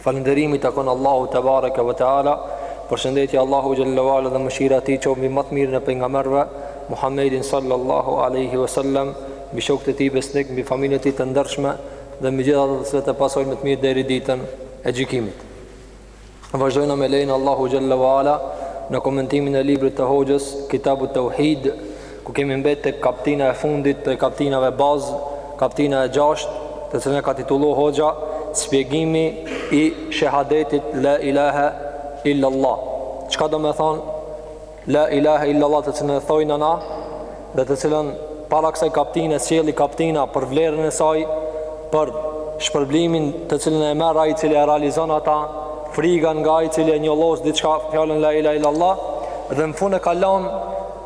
Falënderimi i takon Allahut tebareke ve teala. Përshëndetja e Allahut xhelle ve ala dhe mëshira e tij qoftë mbi ma të mirin e pejgamberëve, Muhammedin sallallahu alaihi wasallam, mbi shokët e tij besnikë, mbi familjen e tij të ndershme dhe mbi gjithë ata që e pasojnë me të mirë deri n'ditën e gjykimit. Vazhdojna me lejen e Allahut xhelle ve ala në komentimin e librit të Hoxhës Kitabut Tauhid. ku kemi mbetë tek kaptina e fundit prej kaptinave bazë, kaptina e gjashtë, të cilën e ka titulluar hoxha Spjegimi i Shehadetit La ilahe illallah. Çka do me thonë La ilahe illallah, të cilën e thojna na dhe të cilën para kësaj kaptine sjelli kaptina për vlerën e saj, për shpërblimin të cilën e merr ai i cili e realizon ata, friga nga ai i cili e njollos me diçka fjalën La ilahe illallah dhe në fund e ka lon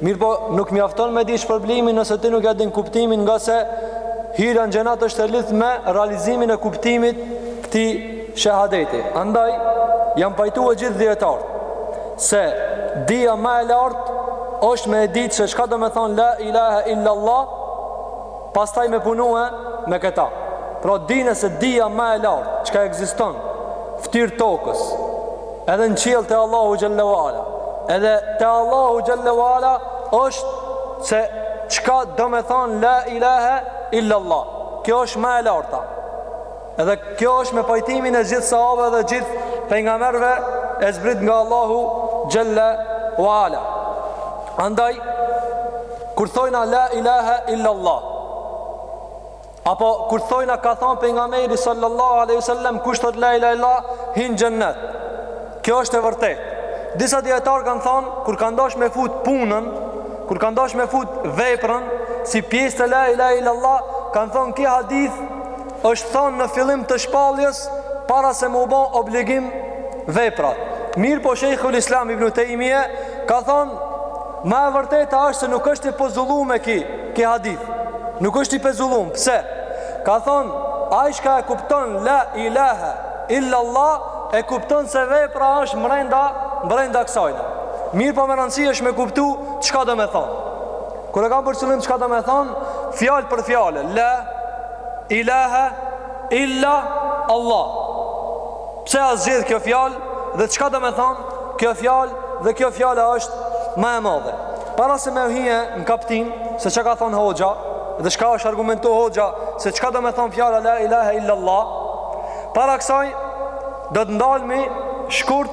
Mirpo nuk mjafton me dit shpërblimin nëse ti nuk ja din kuptimin ngase hyrja në xhenet është e lidhur me realizimin e kuptimit të këtij shehadeti. Andaj janë pajtu gjithë dijetarët se dija ma e lartë është me e ditë se çka do me thonë la ilaha illa allah pastaj me punue me këta. Pra dine se dija ma e lartë çka ekziston n'fytyrë t'tokës Edhe në qiell te Allahu xhelle ve ala. Edhe te Allahu xhelle ve ala është se çka do me thonë la ilahe illa Allah. Kjo është ma e larta. Edhe kjo është me pajtimin e gjithë sahabëve dhe gjithë pejgamberëve e zbrit nga Allahu xhelle ve ala. Andaj kur thojna la ilahe illa Allah Apo kur thojna ka thonë pejgamberi sallallahu aleyhi sallam kush thotë la ilahe illallah hin n'xhennet Kjo është e vërtetë Disa dijetarë kanë thonë kur kanë dash me fut punën Kur kanë dash me fut veprën Si pjesë të la ilahe illa Allah Kanë thonë ki hadith është thonë në fillim të shpalljes Para se me u bo obligim veprat Mirëpo shejkhul islam ibn Tejmije Ka thonë Ma e vërteta është se nuk është i pezullum e ki, ki hadith. Nuk është i pezullum, pse? Ka thonë, ai çka e kupton la ilahe illa Allah, e kupton se vepra është mrenda, mrenda kësajna. Mirëpo me rëndësi është me kuptu, çka do me thonë. Kur e kam për qëllim çka do me thonë, fjalë për fjalë, la ilahe illa Allah. Pse a zgjedh kjo fjalë dhe çka do me thonë kjo fjalë dhe kjo fjalë është ma e madhe. Para se me hi në kaptinë se çka ka thonë hoxha dhe çka është argumentu hoxha se çka do me thonë fjala la ilaha illa allah, para kësaj do të ndalmi shkurt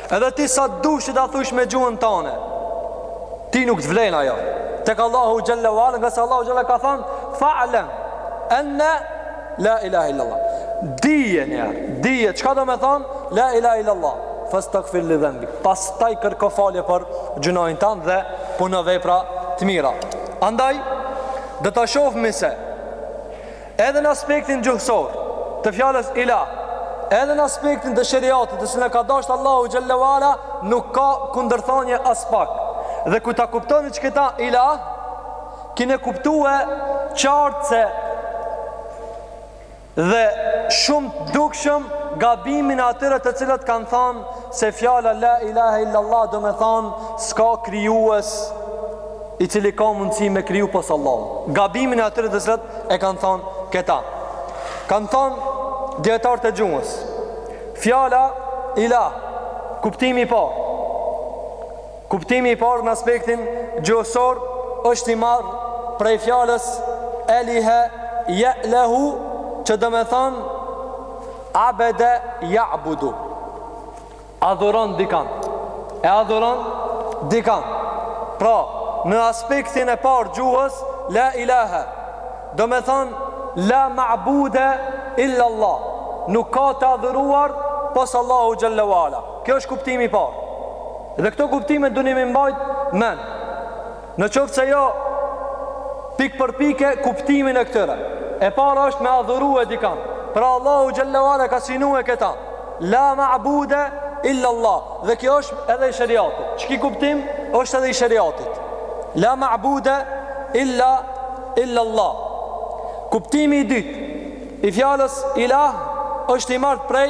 Edhe ti sa dush ta thush me gjuhën tane Ti nuk të vlen ajo Tek Allahu xhelle ve ala Ngase Allahu xhelle ka than Fa'lem Ennehu La ilaha illallah Dije njeri Dije Çka do me than La ilaha illallah Festagfir li dhenbik Pastaj kërko falje për gjynahin tan Dhe puno vepra të mira Andaj Do ta shofmi se Edhe në aspektin gjuhësor të fjalës ilah, edhe në aspektin të sheriatit, të cilën ka dasht Allahu xhelle ve ala, nuk ka kundërthënie aspak. Dhe kur ta kuptoni çka asht ilah, kini me kuptue qartësisht dhe shumë dukshëm gabimin e atyre të cilët kanë thanë se fjala la ilaha illallah do me thanë s'ka krijues i cili ka mundësi me kriju pos Allahut gabimin e atyre të cilët e kanë thonë këta. Kanë thonë dijetarët e gjuhës. Fjala ilah, kuptimi i parë. Kuptimi i parë në aspektin gjuhësor është i marrë prej fjalës elihe je'lehu që domethonë abede ja'budu. Adhuron dikan. E adhuron dikan. Pra, në aspektin e parë të gjuhës la ilaha, domethonë la ma'bude illa Allah. Nuk ka të adhuruar pos Allahu xhelle ve ala. Kjo është kuptimi i parë. Dhe këto kuptime duni me i mbajt mend. Në qoftë se jo, pik për pike kuptimin e këtyre. E para është me adhurue dikan. Pra Allahu xhelle ve ala ka synue këta. La ma'bude illa Allah. Dhe kjo është edhe i sheriatit. Qeky kuptim është edhe i sheriatit. La ma'bude illa, illa Allah. Kuptimi i dytë, i fjalës ilah është i marrë prej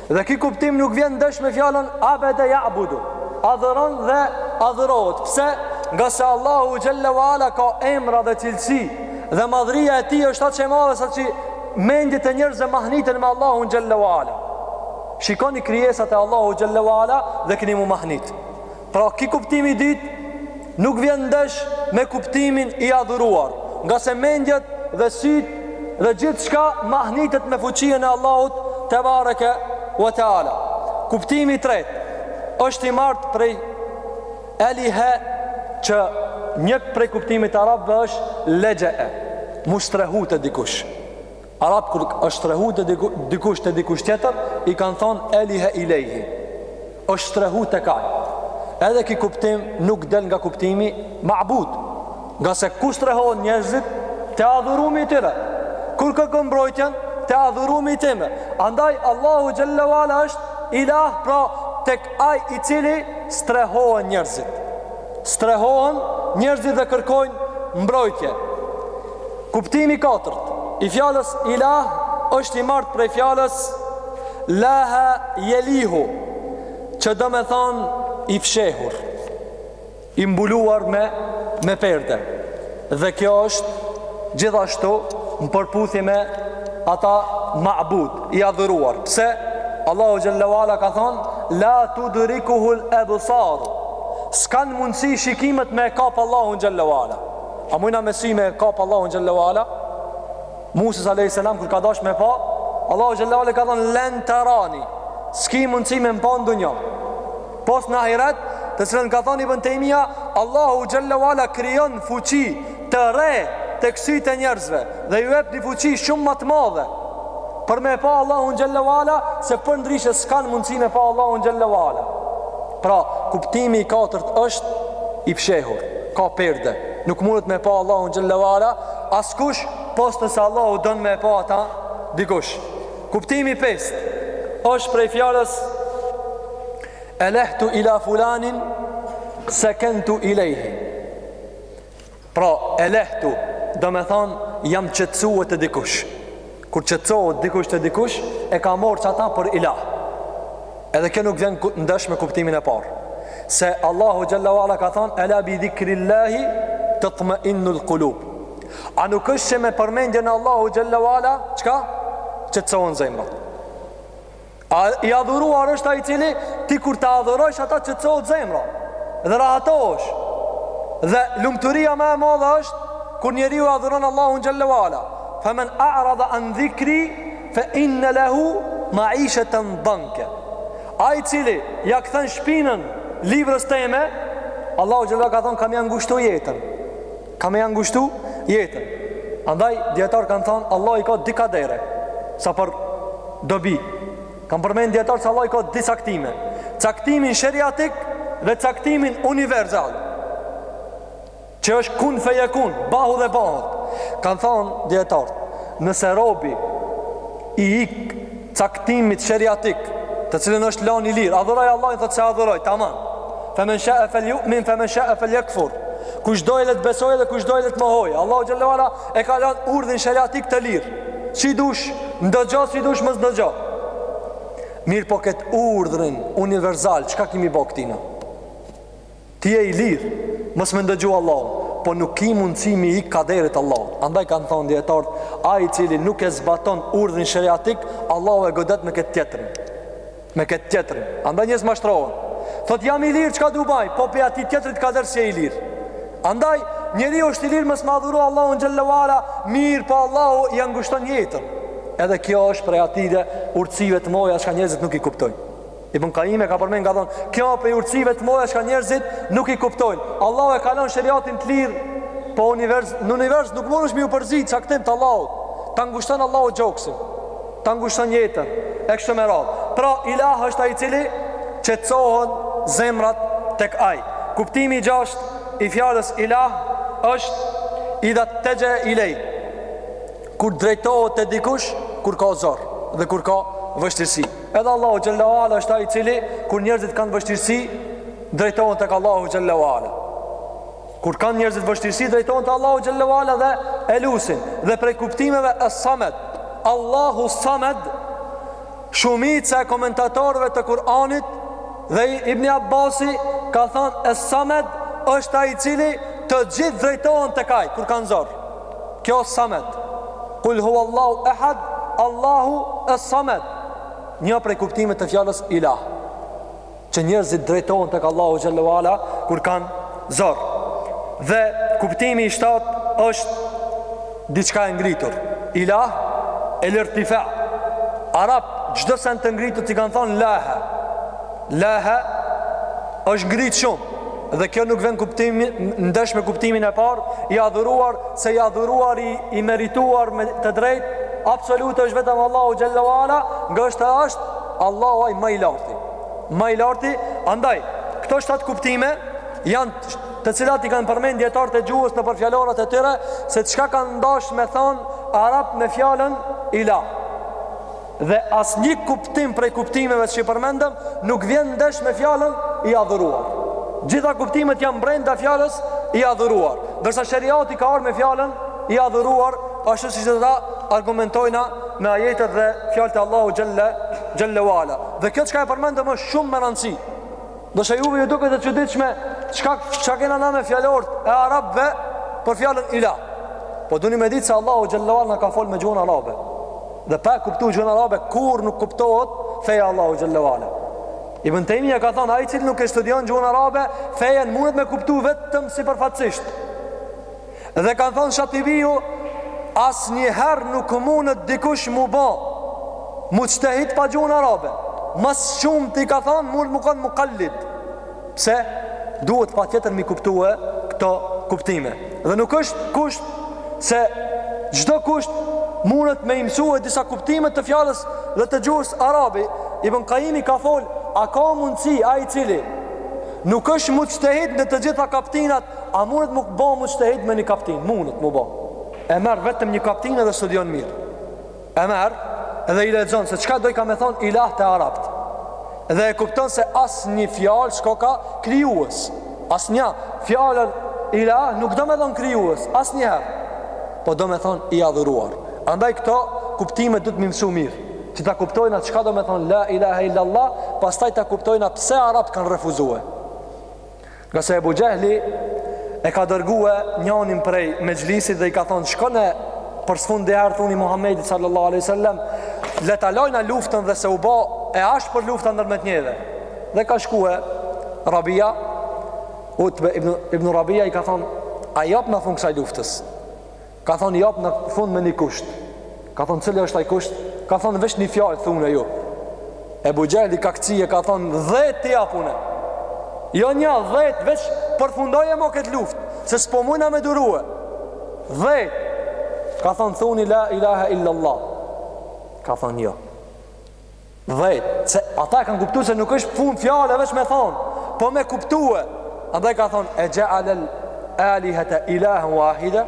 Dhe ky kuptim nuk vjen ndesh me fjalën abede ja'budu. Adhuron dhe adhurohet. Pse? Ngase Allahu xhelle ve ala ka emra dhe cilësi dhe madhëria e tij është aq e madhe sa që mendjet e njerëzve mahniten me Allahun xhelle ve ala. Shikoni krijesat e Allahut xhelle ve ala dhe keni m'u mahnit. Pra ky kuptimi i dytë nuk vjen ndesh me kuptimin i adhuruar, ngase mendjet dhe sytë dhe gjithçka mahnitet me fuqien e Allahut tebareke ve teala. Kuptimi i tretë, është i marrë prej elihe që një prej kuptimit të arabëve është lexhe'e, m'u strehu te dikush. Arabët kur është strehu dikush te dikush tjetër, i kanë thonë Elihe i lejhi. është strehu tek ai. Edhe ki kuptim nuk del nga kuptimi ma'bud. Ngase kur strehohen njerëzit te adhurumi i tyre. Kur kërkën mbrojtjen te adhurumi i tyre. Andaj Allahu xhelle wa ala është ilah pra tek ai i cili strehohen njerëzit. strehohen njerëzit dhe kërkojnë mbrojtje. Kuptimi i katërt i fjalës ilah është i marrë prej fjalës laha jelihu, që domethanë i fshehur, i mbuluar me me perde. Dhe kjo është gjithashtu në përputhje me ata ma'bud, i adhuruar. Pse? Allahu xhallahu ala ka thënë la tudrikuhul absar. S'kanë mundësi shikimet me e kap Allahun xhallahu ala. A mujna me sy me e kap Allahun xhallahu ala? Musës alejhi selam kur ka dash me pa Allahun xhelle wa ala ka thonë Len terani S'ki mundësi me më pa në dunja Pos në ahiret Të cilën ka thonë Ibn Tejmija Allahu xhelle wa ala krijon fuqi Të re tek sytë e njerëzve Dhe ju jep një fuqi shumë më të madhe Për me pa Allahun xhelle wa ala Se përndryshe s'kanë mundësi me pa Allahun xhelle wa ala Pra, kuptimi i katërt është i fshehur, ka perde. Nuk mundet me pa Allahun xhalla wa ala askush pos nëse Allahu don me e pa ata dikush. Kuptimi i pestë është prej fjalës Elehtu ila fulanin sekentu ilejhi. Pra, elehtu, domethënë jam qetësu te dikush. Kur qetësohet dikush te dikush, e ka marrë qata për ilah. Edhe kjo nuk vjen ndesh me kuptimin e parë. Se Allahu xhalla wa'ala ka thënë ela bi dhikrillahi tatma'innul qulub. A nuk është që me përmendjen e Allahut xhalla wa'ala, çka? Qetësohen zemrat. A i adhuruar është ai i cili ti kur ta adhurojsh ata qetësohet zemra dhe rahatohesh. Dhe lumëturia ma e madhe është kur njeriu adhuron Allahun xhelle wa ala. Fe men a'rade an dhikri fe inne lehu ma'isheten danke. Ai i cili ja kthen shpinën librës teme, Allahu xhelle wa ala ka thonë kam me ja ngushtu jetën. Kam me ja ngushtu jetën. Andaj, dijetarët kanë thanë, Allahu i ka dy kadere, sa për dobi. Kanë përmend dijetarët se Allahu i ka dy caktime. Caktimin sheriatik dhe caktimin universal. Që është kun fejekun, bahu dhe bahet. Kanë thanë dijetarët, nëse robi i ik caktimit sheriatik, të cilën është lan i lirë. Adhuroj Allahin thotë se adhuroj, tamam. Fa men sha'a falyu'min fa men sha'a falyakfur. Kush do të besojë dhe kush do të mohojë. Allahu xhallahu ala e ka lan urdhrin sheriatik të lirë. Si dush, ndëgjo si dush mos ndëgjo. Mirë po këtë urdhrin universal, çka kemi bo këtina? Ti je i lirë mos me ndëgju Allahun, po nuk ki mundësi me i ik kaderit Allahut. Andaj kanë thënë dijetarët, ai i cili nuk e zbaton urdhrin sheriatik, Allahu e godet me këtë tjetrin. Me këtë tjetrin. Andaj njerëzit mashtrohen. Thotë jam i lirë, çka du baj? Po prej atij tjetrit kader s'je i lirë. Andaj, njeriu është i lirë mos me adhuru Allahun xhalla uala, mirë po Allahu ia ngushton jetën. Edhe kjo është prej atyre urtësive të mdhaja, çka njerëzit nuk i kuptojnë. Ibn Qayyim e ka përmend ka thonë, kjo prej urtësive të mdhaja çka njerëzit nuk i kuptojnë. Allahu e ka lënë sheriatin të lirë po univers, në univers nuk mundesh me iu përzi caktimit të Allahut. Ta ngushton Allahu gjoksin. Ta ngushton jetën e kështu me radhë. Pra Ilah është ai i cili qetësohen zemrat tek ai. Kuptimi i gjashtë i fjalës Ilah është idha ltexhe ilejh. Kur drejtohet te dikush, kur ka zor dhe kur ka vështirësi. Edhe Allahu xhalla uala është ai i cili kur njerëzit kanë vështirësi drejtohen tek Allahu xhalla uala. Kur kanë njerëzit vështirësi drejtohen te Allahu xhalla uala dhe e lusin dhe prej kuptimeve es-Samed Allahu Samed shumica e komentatorëve të Kur'anit dhe Ibn Abbasi ka thënë es-Samed është ai i cili të gjithë drejtohen tek ai kur kanë zor. kjo samed kul huallahu ehad Allahu es-samed një prej kuptimeve të fjalës ilah që njerëzit drejtohen tek Allahu xhalla uala kur kanë zor dhe kuptimi i shtatë është diçka e ngritur ilah el-irtifa arabët çdo send të ngritur i kanë thënë lahe lahe është ngrit shumë Dhe kjo nuk vjen kuptimi ndesh me kuptimin e parë, i adhuruar se i adhuruari i merituar me të drejtë absolute është vetëm Allahu xhallahu ala, ngase është Allahu ai ma i larti. Ma i larti, andaj këto shtatë kuptime janë të cilat i kanë përmend dijetarët e gjuhës nëpër fjalorat e tyre se çka kanë dash me thanë arabët me fjalën ilah. Dhe asnjë kuptim prej kuptimeve që i përmendëm nuk vjen ndesh me fjalën i adhuruar. Gjitha kuptimet janë brenda fjalës i adhuruar, ndërsa sheriati ka ardh me fjalën i adhuruar, ashtu siç do ta argumentojna me ajetet dhe fjalët e Allahu xhalla uala. Dhe kjo çka e përmendëm është shumë me rëndësi. Ndoshta juve ju duket e çuditshme Çka, çka kena na me fjalort e arabve Për fjallën ila Po duni me ditë se Allahu xhelle ue ala na ka fol me gjuhën arabe Dhe pa e kuptu gjuhën arabe Kurrë nuk kuptohet feja e Allahut xhelle ue ala Ibn Tejmije ka thonë Ai i cili nuk e studion gjuhën arabe Fejen mundet me kuptu vetëm sipërfaqësisht Dhe ka thanë Shatibiu, asnjëherë nuk mundet dikush mu ba muxhtehid pa gjuhën arabe. Ma së shumti ka thanë mund mu kanë mukallid. Pse? Duhet patjetër mi kuptue këto kuptime. Dhe nuk është kusht se çdokush mundet me i mësue disa kuptime të fjalës dhe të gjuhës arabe. Ibn Kajimi ka fol, a ka mundësi ai i cili nuk është muxhtehid në të gjitha kaptinat A mundet mu bo muxhtehid me një kaptin? Mundet mu bo. E merr vetëm një kaptin edhe e studion mirë. E merr edhe i lexon se çka dojka me thon ilah te arabt. Dhe e kupton se asnjë fjalë s'koka krijues. Asnjë fjalë ilah nuk do me thon krijues, asnjëherë. Po do me thon i adhuruar. Andaj këto kuptime duhet m'i mësu mirë. Që ta kuptojna çka do me thon la ilaha illallah, pastaj ta kuptojna pse arabt kanë refuzue. Ngase Ebu Xhehli e ka dërgue njonin prej mexhlisit dhe i ka thonë shkoni për së fundi herë thuni Muhammedit sallallahu aleyhi sallam le ta lojna luftën dhe se u bo e ashpër lufta ndërmjet neve dhe ka shkue Rabia, Utbe ibn, ibn Rabia i ka thonë a japna fund kësaj luftës Ka thonë japna fund me një kusht. Ka thonë cili është ai kusht? Ka thonë veç një fjalë thune ju. Ebu Xhehli ka këcy e ka thonë dhejt t'i japna. Jo një dhejt, veç përfundoje mo këtë luft. Se s'po mujna me durue. Dhejt. Ka thonë thuni la ilaha illallah. Ka thonë jo. Dhejt, se ata e kanë kuptu se nuk është punë fjale, veç me thonë, po me kuptue, andaj ka thonë, e xhealel alihete ilahen wahide,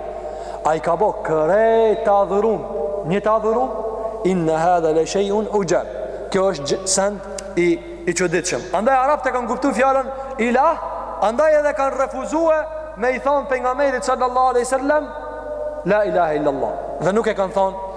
a i ka bo krejt të adhurun, një të adhurun, inne hadha le shejun uxhab, kjo është send i, i çuditshëm. Andaj arabt e kanë kuptu fjalën ilah, andaj edhe kanë refuzue me i thonë pejgamberit sallallahu aleyhi sallam, la ilahe illallah, dhe nuk e kanë thonë,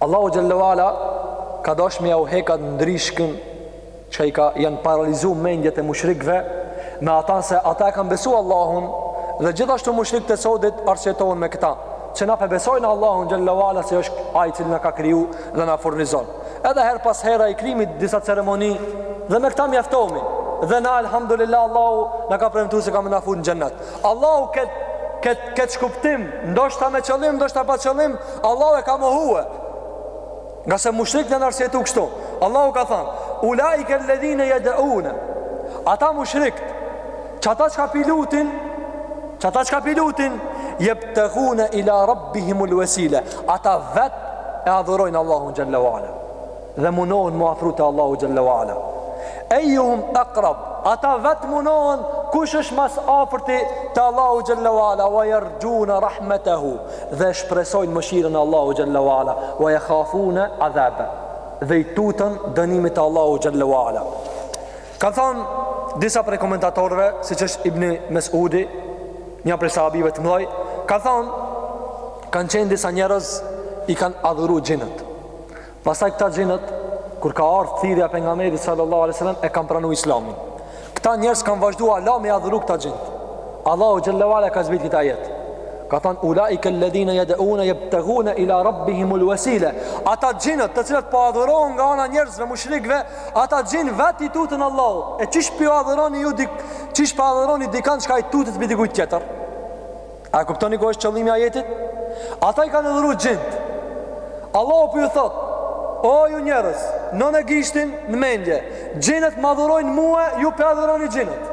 Allahu xhalla wala ka dashtë me jau hekë at ndrishkën që i ka janë paralizu mendjet e mushrikëve me ata se ata e kanë besu Allahun dhe gjithashtu mushrikët e sodit arsyetohen me këta që na pe besojna Allahun xhalla wala se është ai i cili na ka kriju dhe na furnizon. Edhe herë pas here i kryjmi disa ceremoni dhe me këta mjaftomi dhe na alhamdulillah Allahu na ka premtu se ka me na fut në xhennet. Allahu këtë këtë keqkuptim, ndoshta me qëllim, ndoshta pa qëllim, Allahu e ka mohue. Ngase mushrikët janë arsyetu kështu. Allahu ka thanë, ulaike ledhine jed'une. Ata mushrikët, qata çka p'i lutin, qata çka p'i lutin, jebtegune ila rabbihimul vesile. Ata vetë e adhurojnë Allahun xhelle ue ala. dhe munohen mu afru te Allahu xhelle ue ala Ejjuhum akrab Ata vetë munohen kush është ma s'afërti te Allahu xhelle ue ala Ue jerxhune rahmetehu Dhe shpresojnë mëshirën e Allahut xhelle ue ala Ue jehafune adhabeh Dhe i tuten dënimit të Allahut xhelle ue ala Kanë thonë disa prej komentatorve Siç është Ibni Mesudi Nja prej sahabive të mdhoj Ka thonë Kanë qenë disa njerëz I kanë adhuru xhinët Pastaj këta xhinët kur ka ardh thirrja e pejgamberit sallallahu alaihi wasallam e kanë pranu islamin. Këta njerëz kanë vazhdu ala me i adhuru këta xhinët. Allahu xhelle ue ala ka zbrit këtë ajet. Ka thënë ulaika alladhina yad'una yabtaghuna ila rabbihim alwasila. Ata xhinët, të cilët po adhurohen nga ana njerëzve mushrikëve, ata xhin vet i tuten Allahut. E qysh po adhuroni ju dik, qysh po adhuroni dikant çka i tutet me dikujt tjetër? A e kuptoni ku është qëllimi i ajetit? Ata i kanë adhuru xhint. Allahu po ju thot: O ju njerëz, vnone gishtin në mendje. Xhinët m'adhurojnë mua, ju pe adhuroni xhinët.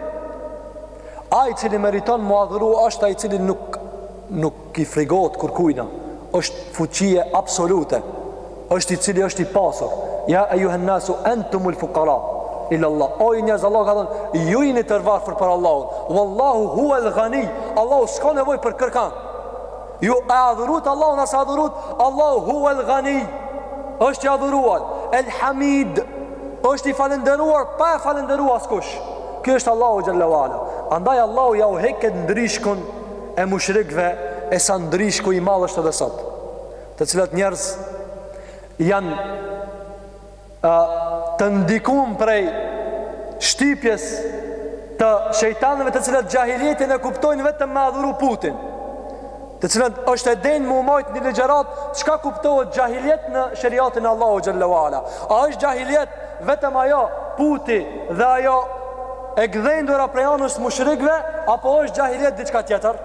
Ai i cili meriton m'u adhuru është ai i cili nuk nuk i frigohet kurkujna. Është fuqie absolute. është i cili është i pasur. Ja ejjuhen nasu entumul fukara ila Allah. O ju njerëz Allah ka thënë, ju jeni të varfër për Allahun. Uallahu huel gani. Allahu s'ka nevoj për kërkan. Ju e adhurut Allahun a s'e adhurut. Allahu huel gani. është i adhuruar. El hamid. është i falenderuar pa e falenderu askush. Ky është Allahu xhelle ue ala. Andaj Allahu jau hek ket ndryshkun e mushrikve e sa ndryshku i madh është edhe sot. Të cilat njerëz janë të ndikun prej shtypjes të shejtanëve të cilat xahiljetin e kuptojnë vetëm me adhuru putin. Të cilat është e denjë me u majtë një ligjëratë, çka kuptohet xhahiljet në sheriatin e Allahut xhelle ue ala. A është xhahiljet vetëm ajo puti dhe ajo e gdhendura prej anës mushrikve, apo është xhahiljet diçka tjetër?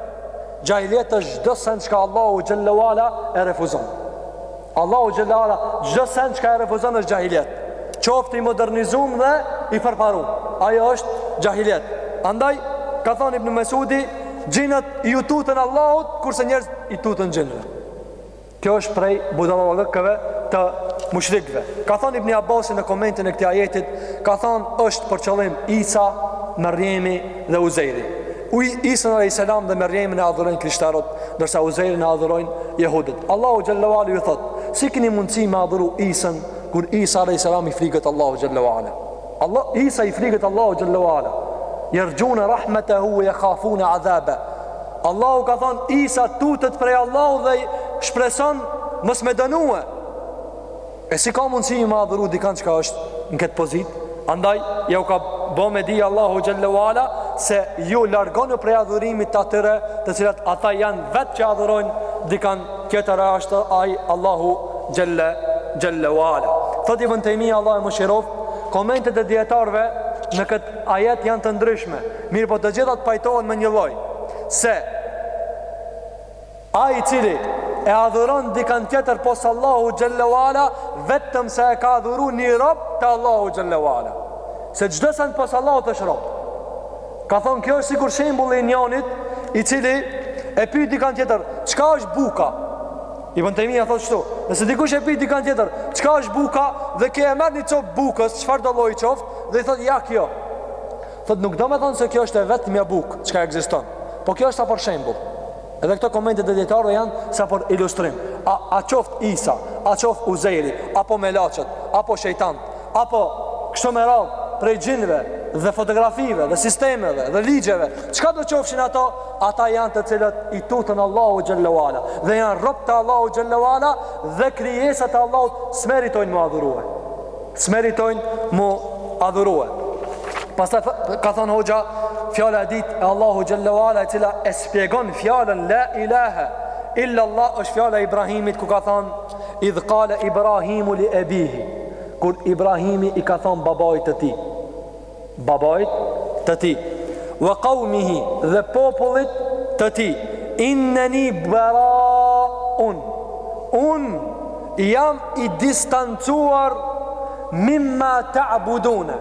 Xhahiliet është çdo send çka Allahu xhelle ue ala e refuzon. Allahu xhelle ue ala çdo send çka e refuzon është xhahiliet. Qoftë i modernizum dhe i përparum. Ajo është xhahiliet. Andaj ka thënë Ibn Mesudi, xhinët i tuten Allahut kurse njerëzit i tuten xhinëve. Kjo është prej budallallëkëve të mushrikëve. Ka thënë Ibn Abbasi në komentin e këtij ajetit, ka thanë është për qëllim Isa, Merjemi dhe Uzejri. Isën alejhis selam dhe Merjemin e adhurojnë krishterët, ndërsa Uzejrin e adhurojnë jehudët. Allahu xhelle ue ala ju thotë, si keni mundësi me adhuru Isën kur Isa alejhis selam i friget Allahut xhelle ue ala? Allah Isa i friget Allahut xhelle ue ala. Yarjuna rahmatahu wa yakhafuna adhabe. Allahu ka thon Isa tutet prej Allahut dhe shpreson mos me dënue. E si ka mundësi njëni me adhuru dikan çka është në këtë pozitë? Andaj, jau ka bo me di Allahu xhelle ue ala se ju largonu prej adhurimit të atyre të cilat ata janë vetë që adhurojnë dikan Tjetër, asht ai Allahu xhelle xhelle ue ala. Thotë Ibn Tejmija Allahu e mëshiroftë, komentet e dijetarëve në këtë ajet janë të ndryshme, mirëpo të gjithat pajtohen me një lloj, se ai i cili e adhuron dikan tjetër pos Allahut xhelle ue ala, vetëm se e ka adhuru një rob të Allahut xhelle ue ala. Se çdo sen pos Allahut ësh rob. Ka thonë kjo është sikur shembulli i njonit i cili e pyet dikant tjetër, çka është buka? Ibn Tejmija thotë shtu, nëse dikush e pyet dikan tjetër, çka është buka dhe ky e merr një copë bukës, çfarëdo lloji qoftë dhe i thotë ja kjo. Thotë nuk do me thonë se kjo është e vetmja bukë çka ekziston. Po kjo është sa për shembull. Edhe këto komente të dijetarëve janë sa për ilustrim. A a qoftë Isa, a qoftë Uzejri, apo melaqet, apo shejtanët, apo kështu me radhë prej xhinëve dhe fotografive dhe sistemeve dhe ligjeve, çkado qofshin ato, ata janë të cilët i tuten Allahut xhelle ue ala dhe janë rob të Allahut xhelle ue ala dhe krijesat e Allahut s'meritojnë m'u adhurue. S'meritojnë m'u adhurue. Pastaj ka thonë hoxha, fjala e dytë e Allahut xhelle ue ala e cila e shpjegon fjalën la ilahe, il-lallah është fjala e Ibrahimit ku ka thonë, idh kale Ibrahimu li ebihi, kur Ibrahimi i ka thënë babait të tij, babait të tij, wa qaumihi dhe popullit të tij, inneni baraun, unë jam i distancuar mimma ta'budune,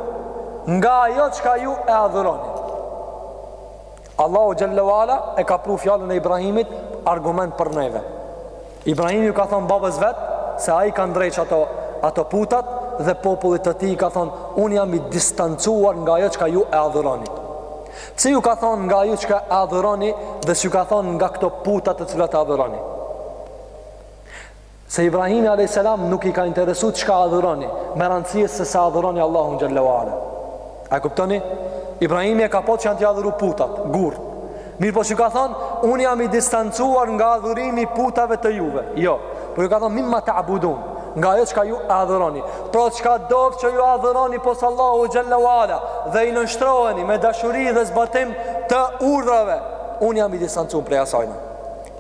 nga ajo çka ju e adhuroni. Allahu xhelle ue ala e ka pru fjalën e Ibrahimit argument për neve. Ibrahimi ju ka thon babës vet se ai ka ndreq ato ato putat dhe popullit të tij ka thon unë jam i distancuar nga ajo çka ju e adhuroni. Pse ju ka thon nga ajo çka e adhuroni dhe s'ju ka thon nga këto puta të cilat e adhuroni? Se Ibrahimi a.s. nuk i ka interesu çka adhuroni, me rëndësi është se s'e adhuroni Allahun Gjellewale. A e kuptoni? Ibrahimi e ka pa që janë tu i adhuru putat, gurët. Mirëpo s'ju ka thonë, unë jam i distancuar nga adhurimi i putave të juve. Jo, po ju ka thonë, mimma ta'budun, nga ajo çka ju adhuroni. Pra çkado që ju adhuroni pos Allahut xhelle ue ala dhe i nënshtroheni me dashuri dhe zbatim të urdrave, unë jam i distancuar prej asajna.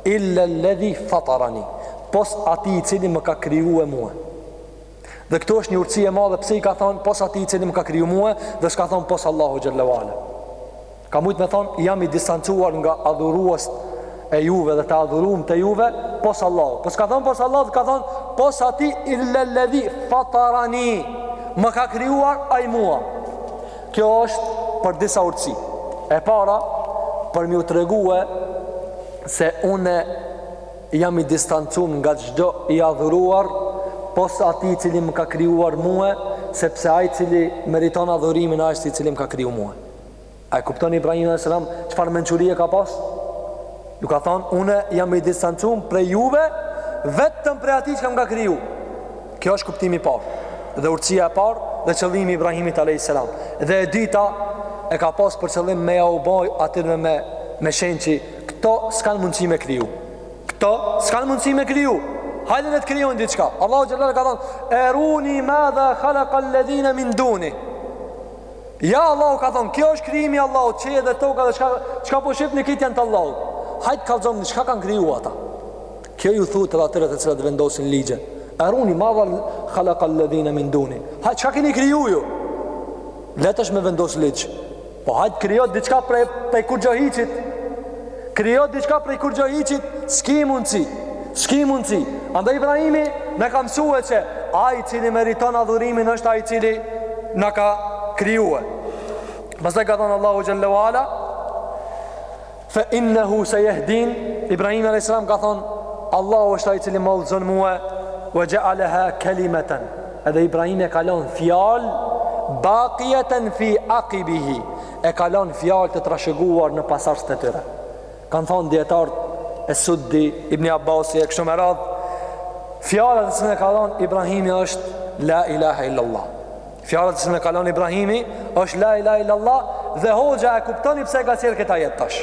Illa ledhi fatarani, pos atij i cili më ka krijue mua. Dhe këtu është një urtësi e madhe pse i ka thonë pos atij i cili më ka kriju mua dhe s'ka thonë pos Allahut xhelle ue ala. Ka mujt me thonë jam i distancuar nga adhuruesit e juve dhe të adhurumt e juve pos Allahut. Po s'ka thonë pos Allahut, ka thonë pos atij illa ledhi fatarani, më ka krijuar ai mua. Kjo është për disa urtësi. E para, për me ju tregue se une jam i distancum nga çdo i adhuruar, pos atij i cili më ka krijuar mue, sepse ai i cili meriton adhurimin është i cili më ka kriju mue. A e kuptoni Ibrahimi alejhi selam, çfarë mençurie ka pas? Ju ka thonë, une jam i distancum prej juve, vetëm prej atij që ka, m'ka kriju. Kjo është kuptimi i parë dhe urtësia e parë dhe qëllimi i Ibrahimit alayhis salam. Dhe e dyta e ka pas për qëllim me jau bo atyne me, me shenj që këto s'kan mundësi me kriju. Këto s'kan mundësi me kriju. Hajde le të krijojnë diçka. Allahu xhelle ka thënë: "Eruni ma dha khalaqa alladhina min duni." Ja Allahu ka thënë, kjo është krijimi i Allahut, qielli edhe toka dhe çka çka po shihni këtë janë të Allahut. Hajde kallzomni çka kanë krijuar ata. Kjo ju thuhet edhe atyre të cilat vendosin ligje. Aruni ma dhal khalaq alladhina min duni. Ha çka keni kriju ju? Lehtë asht me vendos ligj. Po hajt krijo diçka prej prej kurgjohiçit. Krijo diçka prej kurgjohiçit, s'ki mundsi. S'ki mundsi. Andaj Ibrahimi na ka mësuar se ai i cili meriton adhurimin është ai i cili na ka krijuar. Pastaj ka thënë Allahu xhelle ue ala Fe innehu se jehdin, Ibrahim a.s. ka thonë, Allahu është ai cili më udhëzon mua, wa ja'alaha kalimatan. Edhe Ibrahimi e ka lon fjalë baqiyatan fi aqibihi. E ka lon fjalë të trashëguar në pasardhësit e tyre. Kan thon dijetarët, es Suddi, Ibn Abbasi e kështu me radhë. Fjala që na ka lënë Ibrahimi është la ilaha illallah. Fjala të cilën e ka lon Ibrahimi është la ilaha illallah dhe hoxha e kuptoni pse e ka sjellë këtë ajet tash.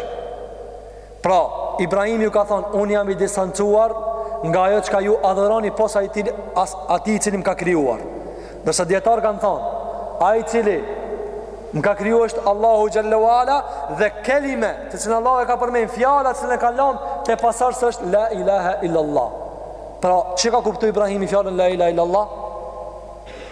Pra, Ibrahimi ju ka thonë, unë jam i distancuar nga ajo çka ju adhuroni pos atij, pos atij i cili më ka krijuar. Ndërsa dijetarët kanë thonë, ai i cili më ka kriju është Allahu xhelle ve ala dhe kelime të cilën Allah e ka përmend fjala të cilën e ka lanë te pasardhësit është La ilaha illallah. Pra, qysh e ka kuptu Ibrahimi fjalën La ilaha illallah?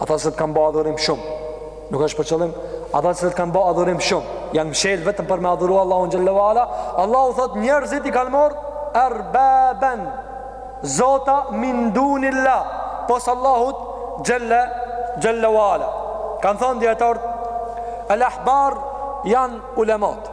Ata të cilët kanë ba adhurim shumë Nuk është për qëllim Ata të cilët kanë ba adhurim shumë Janë mshelë vetëm për me adhuru Allahun xhelle ve ala Allahu thot njerëzit i kanë marr Erbeben Zota min dunillah Pos Allahut xhelle xhelle ve ala Kanë thonë dijetarët El ahbar janë ulemat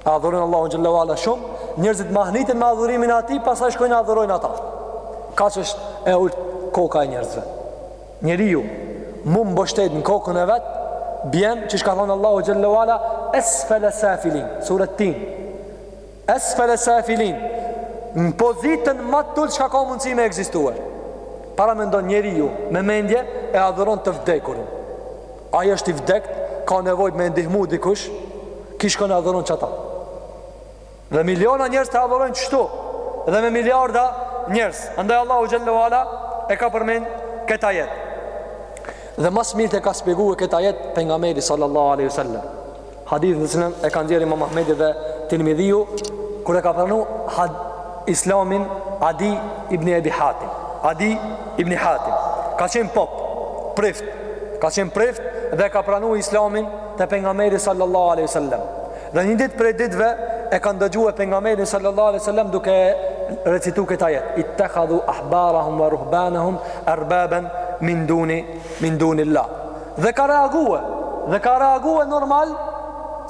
E adhurojnë Allahun xhalla wala shumë, njerëzit mahniten me adhurimin e atij, pastaj shkojnë e adhurojnë ata. Kaq është e ult koka e njerëzve. Njeriu m'u mbështet në kokën e vet, bjen qysh ka thonë Allahu xhalla wala esfala safilin, surat tin. Esfala safilin në pozitën më të ulët çka ka mundësi me ekzistuar. Paramendo njeriu me mendje e adhuron të vdekurin. Ai është i vdekt, ka nevojë me ndihmu dikush, ky shkon e adhuron qata. Dhe miliona njerëz adhurojnë kështu, dhe me miliarda njerëz. Andaj Allahu xhallahu ala e ka përmend këtë ajet. Dhe më së miri e ka shpjeguar këtë ajet pejgamberi sallallahu alaihi wasallam. Hadith të cilin e ka nxjerrë Imam Ahmedi dhe Tirmidhiu kur e ka pranu had, Islamin Adi ibn Abi Hatim. Adi ibn Hatim ka qenë pop, prift, ka qenë prift dhe ka pranu Islamin te pejgamberi sallallahu alaihi wasallam. Dhe një ditë prej ditëve e ka ndëgjuar pejgamberin sallallahu alaihi wasallam duke recitu këtë ajet ittekhadhu ahbarahum wa ruhbanahum arbaban min duni min dunillah Dhe ka reague, dhe ka reague normal,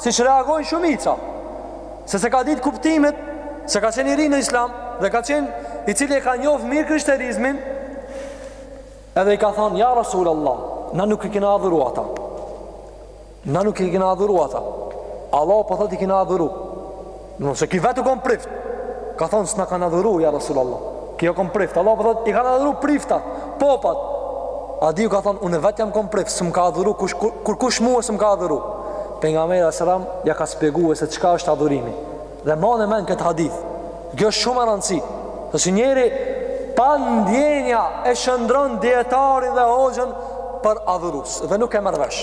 siç reagojnë shumica, se s'e ka ditë kuptimet, se ka qenë i ri në islam, dhe ka qenë i cili e ka njohë mirë krishterizmin, edhe i ka thonë, ja Rasul Allah, na nuk i kina adhuru ata, na nuk i kina adhuru ata, Allah po thot i kina adhuru, Domthon se ky vetë u kon prift. Ka thon s'na kanë adhuruar ja Resulallah. Ky u kon prift. Allah po thot i kanë adhuruar priftat, popat. Adiu ka thon unë vetë jam kon prift, s'm ka adhuru kush, kurkush mua s'm ka adhuru. Pejgamberi sallallahu alajhi wasallam ja ka shpjeguar se çka është adhurimi. Dhe mane men këtë hadith. Kjo është shumë me rëndësi. Se si njeri pa ndjenja e shndërron dijetarin dhe hoxhën për adhurus. Dhe nuk e merr vesh.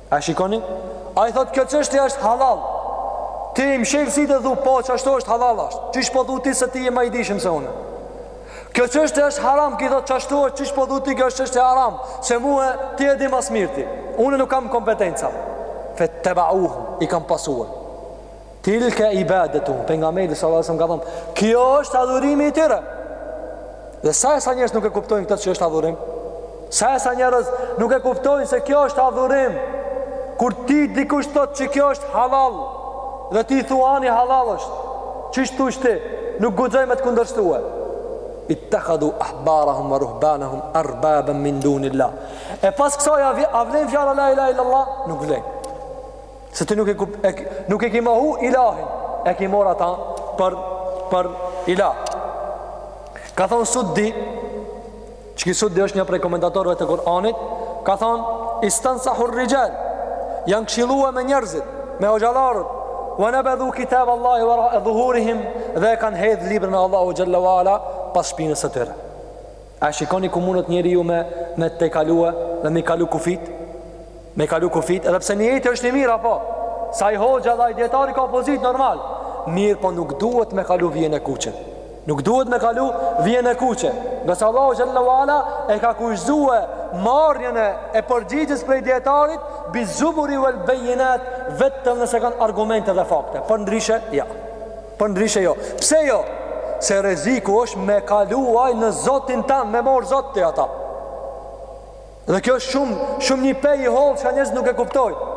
A e shikoni? A i thot kjo qështja është halal Ti i mshel sytë e thu po qashtu është halal ashtë Qysh po thu ti se ti je ma i dishëm se une Kjo qështja është haram Ky thot qashtu është qysh po thu ti kjo qështja haram Se mue ti e di ma s'mirti Une nuk kam kompetenca Fettebeuhum i kam pasuar Tilke ibadetuhum, pejgamberi sallallahu alaihi wasallam ka thënë, kjo është adhurimi i tyre. Dhe sa e sa njerëz nuk e kuptojnë këtë që është adhurim? Sa e sa njerëz nuk e kuptojnë se kjo është adhurim? Kur ti dikush thot që kjo është halal dhe ti thuani halal është, qysh thush ti, nuk guxoj me t'kundërshtue. Ittakhadu ahbarahum wa ruhbanahum arbaban min dunillah. E pas ksoj a vlen fjala la ilaha illallah? Nuk vlen më. Se ti nuk e, e nuk e ki mohu ilahin, e ki mor ata për për ilah. Ka thon Suddi, ky Suddi është një prej komentatorëve të Kur'anit, ka thon istansahur rijal janë këshilluar me njerëzit, me hoxhallarët, wa nabadhu kitab Allah wara'a dhuhurihim dhe e kanë hedh librin e Allahut xhalla wa ala pas shpinës së tyre. A e shikoni ku munet njeriu me me tejkalue dhe me i kalu kufijt? Me kalu kufit, edhe pse nijeti është i mirë, apo? Se ai hoxha dhe ai dijetari ka pozit normal, mirëpo nuk duhet me kalu vijën e kuqe. Nuk duhet me kalu vijën e kuqe. Ngase Allahu xhalla wa ala, e ka kushtzue marrjen e përgjigjes prej dijetarit, bi zuburi uel bejinet, vetëm nëse kanë argumente dhe fakte. Përndryshe, jo. Përndryshe, jo. Pse jo? Se rreziku është me kalu ai në zotin tanë, me morr zot ti ata. Dhe kjo është shumë, shumë një pej i hollë që njerëzit nuk e kuptojnë.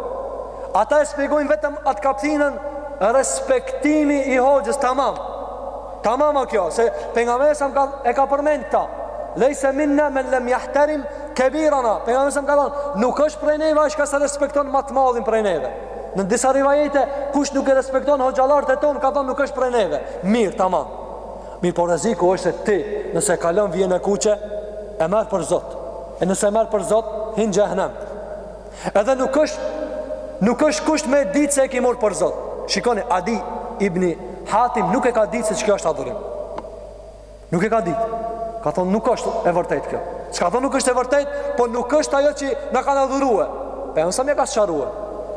Ata e shpjegojnë vetëm atë kaptinën respektimi i hoxhës tamam. Tamam a kjo, se pejgamberi sa ka e ka përmend këta. Lejse minna men lem jahterim kebirana. Pejgamberi sa ka thënë, nuk është prej neve ai që s'e respekton ma t'madhin prej neve. Në disa rivajete kush nuk i respekton hoxhallarët e tonë ka thënë nuk është prej neve. Mirë, tamam. Mirëpo rreziku është se ti nëse e kalon vijën e kuqe e merr për Zot. E nëse e merr për Zot, hin në xhehenem. Edhe nuk është nuk është kusht me e ditë se e ke marr për Zot. Shikoni Adi ibn Hatim nuk e ka ditë se kjo është adhurim. Nuk e ka ditë. Ka thonë nuk është e vërtetë kjo. S'ka thonë nuk është e vërtetë, po nuk është ajo që na kanë adhurue. Pe sa më ka sqaruar.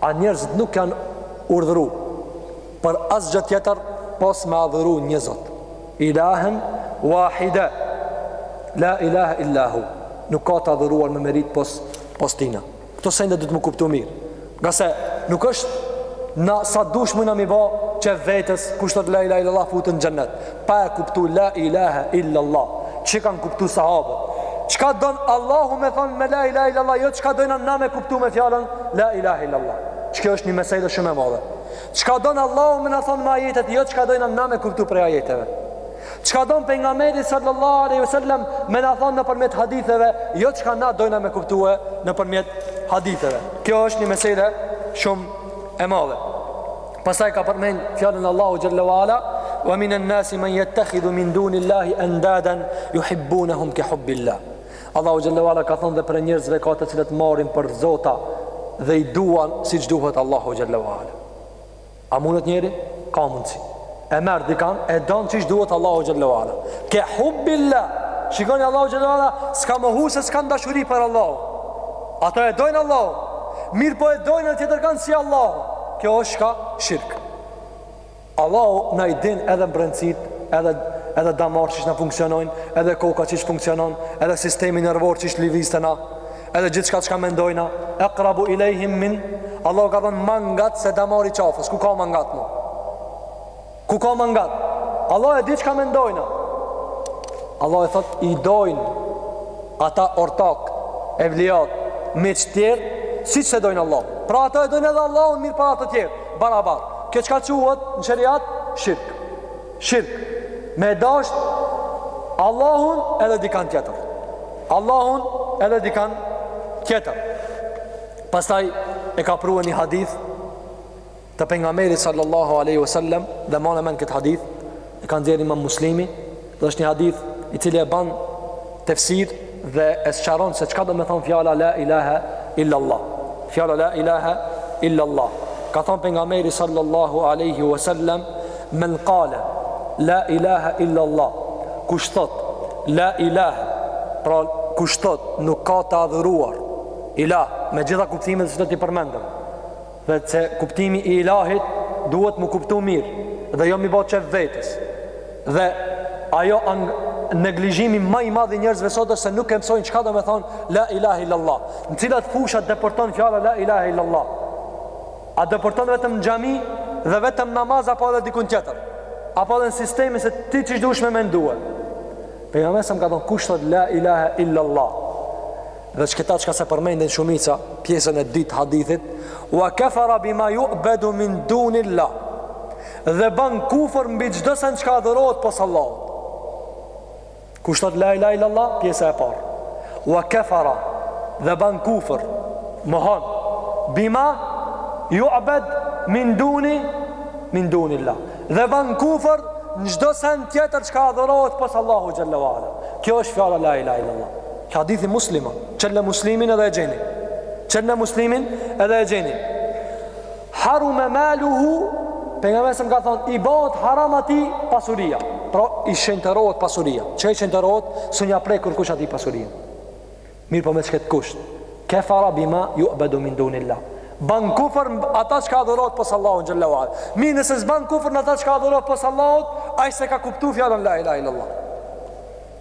A njerëzit nuk janë urdhru për asgjë tjetër pos me adhuru një Zot. Ilahen wahide La ilahe illa hu Nuk ka të adhuruar me meritë pos, pos tina Këto sende duhet me kuptu mirë Ngase nuk është na sa dush mëna mi ba që vetes kush thot la ilahe illallah futet n'xhennet pa e kuptu la ilahe illallah qysh e kanë kuptu sahabët çka don Allahu me thonë me la ilahe illallah jo çka dojna na me kuptu me fjalën la ilahe illallah kjo është një mesele shumë e madhe çka don Allahu me na thonë me ajetet jo çka dojna na me kuptu prej ajeteve çka don pejgamberi sallallahu aleyhi sallam me na thonë nëpërmjet haditheve jo çka na dojna me kuptue nëpërmjet haditheve kjo është një mesele shumë e madhe Pastaj ka përmend fjalën e Allahu xhalla wala, "Wa min an-nasi man yattakhidhu min duni Allahi andadan yuhibbunahum ka hubbillah." Allahu xhalla wala ka thënë dhe prej njerëzve ka të cilët marrin për zota dhe i duan siç duhet Allahu xhalla wala. A mundet njeri? Ka mundsi. E merr dikan, e don siç duhet Allahu xhalla wala. Ke hubbillah. Shikoni Allahu xhalla wala, s'ka mohu se s'kanë dashuri për Allahu. Ata e dojnë Allahun, mirëpo e dojnë edhe tjetërkan si Allahu. Kjo është çka shirk. Allahu na i din edhe mbrendësitë, edhe edhe damarët qysh na funksionojnë, edhe koka qysh funksionon, edhe sistemi nervor qysh lëviz te na, edhe gjithçka çka mendojna, aqrabu ilejhi min Allahu ka thënë ma ngat se damari i qafës, ku ka ma ngat mo? Ku ka ma ngat? Allah e di çka mendojna. Allahu thotë i dojnë ata ortak, evliat, e të tjerë, siç e dojnë Allahun. Pra ata e dojnë edhe Allahun mirëpo edhe të tjerët, barabar. Kjo çka quhet në sheriat? Shirk. Shirk. Me e dasht Allahun edhe dikan tjetër. Allahun edhe dikan tjetër. Pastaj e ka prue një hadith, të pejgamberit sallallahu alaihi wasallam dhe ma në men këtë hadith e ka nxjerrë Imam Muslimi dhe është një hadith i cili e bën tefsir dhe e sqaron se çka domethonë fjala la ilaha illa allah fjala la ilaha illa allah ka thënë pejgamberi sallallahu alaihi wasallam men qala la ilaha illa allah kush thotë la ilaha pra kush thotë nuk ka të adhuruar ilah me gjitha kuptimet që do t'i përmendim dhe se kuptimi i ilahit duhet m'u kuptu mirë dhe jo m'i bo qef vetes dhe ajo a neglizhimi ma i madh i njerëzve sot është se nuk e mësojnë çka domethonë la ilahe illallah në cilat fusha depërton fjala la ilahe illallah a depërton vetëm në xhami dhe vetëm namaz apo edhe dikun tjetër apo edhe në sistemin se ti qysh dush me mendue pejgamberi alejhi selam ka thonë kush thotë la ilahe illallah Veç këta çka s'e përmendin shumica, pjesën e dytë t'hadithit, wa kafara bima yu'badu min dunillah. Dhe ban kufër mbi çdo sen çka adhurohet pos Allahut. Kush thot la ilaha illallah, pjesa e parë. Wa kafara dhe ban kufër, mohon bima yu'bad min duni min dunillah. Dhe ban kufër në çdo sen tjetër çka adhurohet pos Allahut xhallahu ala. Kjo është fjala la ilaha illallah. Hadithi n'Muslim â, çelne Muslimin edhe e gjeni. Çelne Muslimin edhe e gjeni. Haruma maluhu, pejgamberi alayhis salam ka thonë, i bëhet haram atij pasuria. Pra, i shenjtërohet pasuria. Që i shenjtërohet, s'un ia prek kërkush atij pasurinë. Mirëpo po me çiktë kusht. Kafara bima yu'badu min dunillah. Ban kufër në ata çka adhurohet pos Allahut xhallahu ala. Mi nëse s'ban kufër në ata çka adhurohet pos Allahut, ai s'e ka kuptu fjalën la ilaha illallah.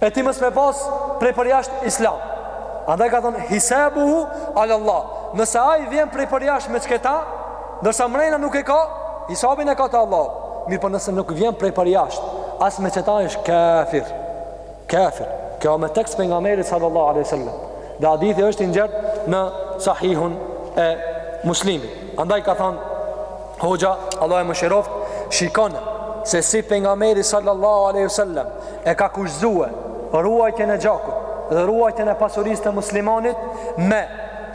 e ti mos me pas prej përjashta islam. Andaj ka thon hisabuhu alallah. Nëse ai vjen prej përjasht me çketa, ndërsa mrena nuk e ka, hisabin e ka te Allahu. Mirëpo nëse nuk vjen prej përjasht as me çeta, është kafir. Kafir. Kjo me tekst pejgamberit sallallahu alaihi wasallam. Dhe hadithi është i nxjerrë në Sahihun e Muslimit. Andaj ka thon Hoxha Allahu e mëshiroft shikone se si pejgamberi sallallahu alaihi wasallam e ka kushtëzue ruajtjen e gjakut dhe ruajtjen e pasurisë të muslimanit me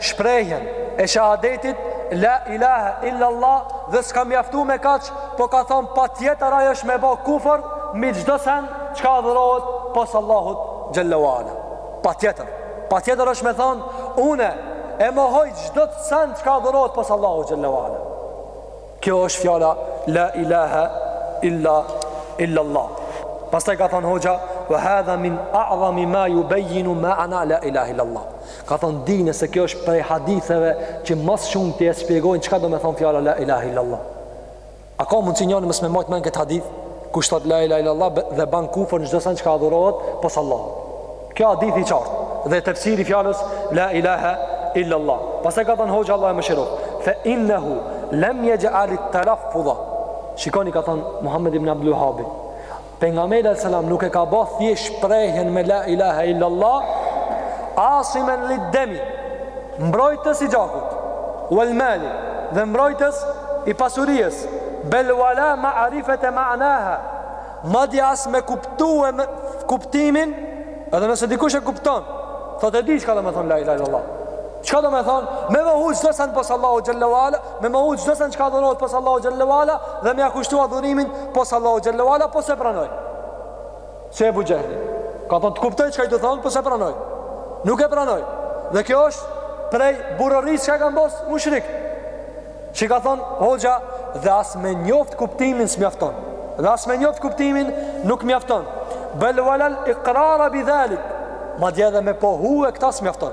shprehjen e shahadetit la ilaha illa allah dhe s'ka mjaftu me kaq po ka thon patjetër ajo është me bë kufër mbi çdo sen çka adhurohet pos Allahut xhallahu ala patjetër Patjetër është me thonë, unë e mohoj çdo sen çka adhurohet pos Allahut xhallahu ala. Kjo është fjala, la ilaha illa, illa Allah. Pastaj ka thonë hoxha, wa hadha min a'zami ma yubayyinu ma'na la ilaha illa Allah. Ka thonë dine se kjo është prej haditheve që ma s'shumti e shpjegojnë çka domethonë fjala la ilaha illa Allah. A ka mundësi njëri mos me majtë n'mend këtë hadith? Kush thot la ilaha illallah dhe ban kufër n'çdo sen çka adhurohet pos Allahut. Kjo hadith i qartë dhe tefsir i fjalës la ilaha illallah. Pastaj ka thënë hoxha Allahu e mëshiroft, fa innahu lam yaj'al at-talaffuz. Shikoni ka thënë Muhammed ibn Abdul Wahhab. Pejgamberi alayhis salam nuk e ka bë thjesht shprehjen me la ilaha illa allah asiman lid-dami mbrojtës i gjakut wal mali dhe mbrojtës i pasurisë bel wala ma'rifata ma'naha madje as me kuptue kuptimin edhe nëse dikush e kupton thotë e di çka domethonë la ilaha illa allah Çka do me thonë? Me mohu çdo sen pos Allahu xhelle wa ala, me mohu çdo sen çka adhurohet pos Allahu xhelle wa ala, dhe me ja kushtu adhurimin pos Allahu xhelle wa ala, po s'e pranoj. Se Ebu Xhehli ka thonë të kuptoj çka je tu thonë, po s'e pranoj. Nuk e pranoj. Dhe kjo është prej burrërisë që e kanë pasë mushrikt. Që ka thonë, hoxha, dhe as me njoft kuptimin s'mjafton. Dhe as me njoft kuptimin nuk mjafton. Bel walal ikrara bidhalik. Madje edhe me pohu këta s'mjafton.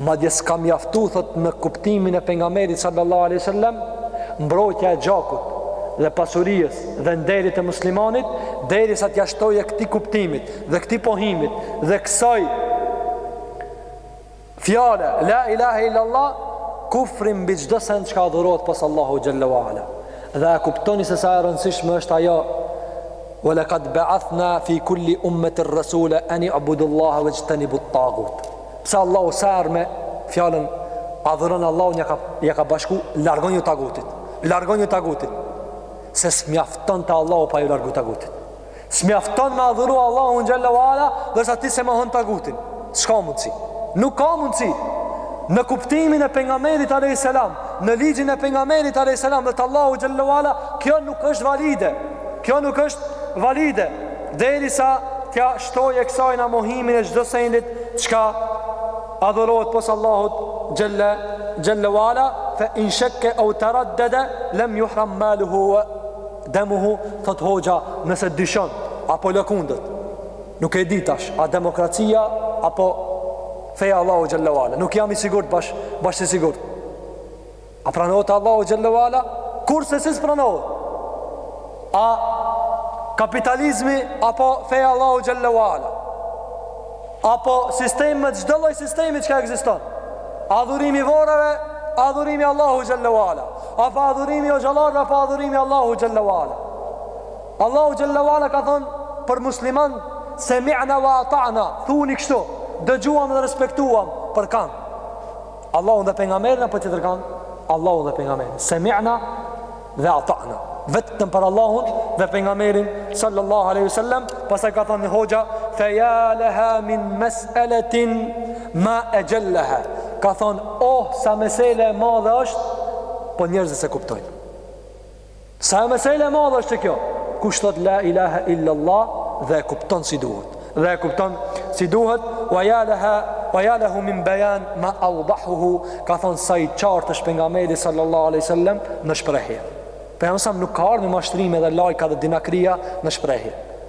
Madje s'ka mjaftu thot me kuptimin e pejgamberit sallallahu alaihi wasallam mbrojtja e gjakut dhe pasurisë dhe nderit të muslimanit derisa t'ia shtojë këtij kuptimit dhe këtij pohimit dhe kësaj fjale la ilaha illa allah kufri mbi çdo sen çka adhurohet pos Allahu xhelle wa ala dhe e kuptoni se sa e rëndësishme është ajo wala kad ba'athna fi kulli ummatir rasula an i'budu allaha wajtanibu at-taghut Pse Allahu sa herë me fjalën Adhuroni Allahun ja ka, ja ka bashku Largonju tagutit Largonju tagutit Se s'mjafton te Allahu pa ju largu tagutit S'mjafton me adhuru Allahun xhelle wa ala Derisa ti s'e mohon tagutin S'ka mundësi Nuk ka mundësi Në kuptimin e pengamerit a.s. Në ligjin e pengamerit a.s. Dhe te Allahu xhelle wa ala Kjo nuk është valide Kjo nuk është valide Derisa t'ja shtojë kësajna mohimin e çdo sendit çka adhurohet pos Allahut xhelle wa ala fa in shakka aw taraddada lam yuhram maluhu wa damuhu thot hoxha nëse dyshon apo lëkundet nuk e di tash a demokracia apo feja Allahu xhelle wa ala nuk jam i sigurt bash bash i sigurt A pranohet te Allahu xhelle wa ala? Kurrsesi s'pranohet. A kapitalizmi apo feja Allahu xhelle wa ala? Apo sistemi me çdo lloj sistemi që ekziston? Adhurimi vorreve, adhurimi Allahu xhelle wa ala? Apo adhurimi hoxhallarve apo adhurimi Allahu xhelle wa ala? Allahu xhelle wa ala ka thon për musliman semi'na wa ata'na, thuni kështu, dëgjuam dhe respektuam për kanë. Allahun dhe pejgamberin apo tjetër kan? Allahun dhe pejgamberin. Sami'na dhe ata'na. Vetëm për Allahun dhe pejgamberin sallallahu alaihi wasallam, pastaj ka thënë hoxha fa ya laha min mas'alatin ma ajallaha. Ka thënë oh sa mesele e madhe është, po njerëzit s'e kuptojnë. Sa mesele e madhe është kjo Kush thot la ilaha illa Allah Dhe e kupton si duhet Dhe e kupton si duhet Wa ja lehu min bejan Ma audahuhu Ka thonë sa i qartë është pengameri sallallahu aleyhi sallam Në shprehje Pengameri a.s. nuk ka ardhë me mashtrime dhe lajka dhe dinakria në shprehje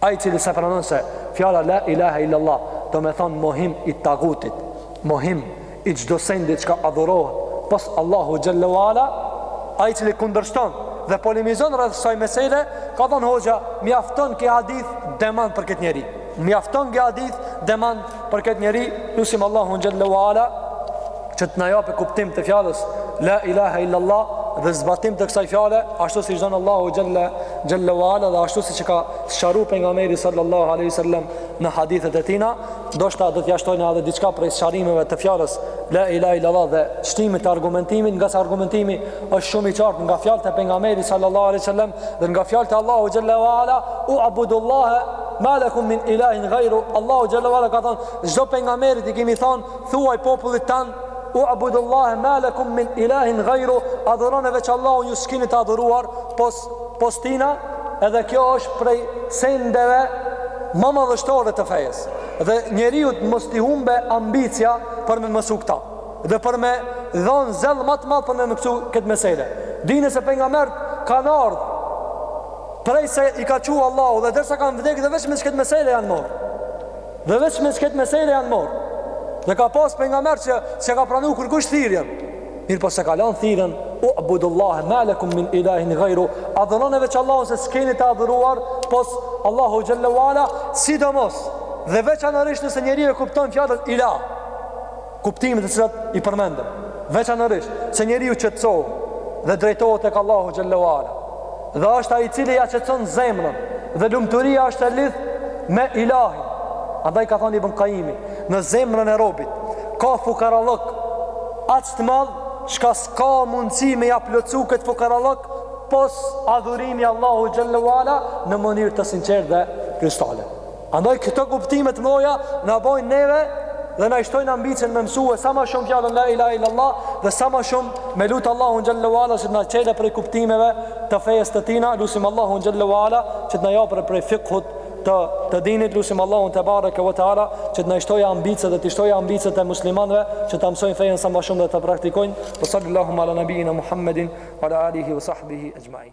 Ai i cili s'e pranon se fjala la ilaha illallah do me thonë mohim i tagutit, mohim i çdo sendi çka adhurohet pos Allahu xhallahu ala, ai i cili kundërshton dhe polemizon rreth kësaj mesele, ka thonë hoxha, mjafton ky hadith demant për këtë njeri. Mjafton ky hadith demant për këtë njeri lusim Allahun xhallahu ala që të na japë kuptim të fjalës la ilaha illa allah dhe zbatim të kësaj fjale ashtu siç don Allahu xhalla wala dhe ashtu siç ka sqaruar pejgamberi sallallahu alaihi wasallam në hadithet e tina ndoshta do t'ia shtojna edhe diçka prej sqarimeve të fjalës la ilaha illa allah dhe shtimit të argumentimit ngase argumentimi është shumë i qartë nga fjalët e pejgamberit sallallahu alaihi wasallam dhe nga fjalët e Allahu xhalla wala u abudullaha ma lakum min ilahin ghayru Allahu xhalla wala ka thon çdo pejgamberit i kemi thon thuaj popullit tand u abudullaha ma lakum min ilahin ghayru adhuroni veç Allahu ju skeni të adhuruar pos pos tina edhe kjo është prej sendeve ma madhështore të fejes dhe njeriut mos t'i humbe ambicia për me mësu këta dhe për me dhon zell ma të madh për me mësu këtë mesele. Dini se pejgambert kanë ardh prej se i ka çu Allahu dhe derisa kanë vdek dhe veç me këtë mesele janë morë. Dhe veç me këtë mesele janë morë. Dhe ka pas pejgambert që s'e ka pranu kurkush thirrjen. Mirëpo s'e ka lanë thirrjen u abudullah ma lakum min ilahin ghayru adhuroni veç Allahun se s'keni të adhuruar pos Allahu xhallahu ala sidomos dhe veçanërisht nëse njeriu e kupton fjalën ilah kuptimet të cilat i përmendëm. Veçanërisht se njeriu qetësohet dhe drejtohet tek Allahu xhallahu ala. Dhe është ai i cili ja qetëson zemrën dhe lumturia është e lidh me Ilahin. Andaj ka thanë Ibn Qayimi, në zemrën e robit ka fukarallëk aq të madh, çka s'ka mundësi me ja plotësu këtë fukarallëk pos adhurimi Allahu xhallahu ala në mënyrë të sinqertë dhe kristale. Andaj këto kuptime të mdhoja na bojnë neve dhe na i shtojnë ambiciet me mësue sa ma shumë fjalën la ilaha illallah dhe sa ma shumë me lut Allahun xhallahu ala që të na çelë prej kuptimeve të fejes të tina lusim Allahun xhallahu ala që të na japë prej fikhut të dinit lusim Allahun te bareke ve teala që të na i shtojë ambiciet dhe t'i shtojë ambiciet e muslimanëve që ta mësojnë fejen sa ma shumë dhe ta praktikojnë wa sallallahumme ala nabina muhammedin wa ala alihi wa sahbihi ecmaîn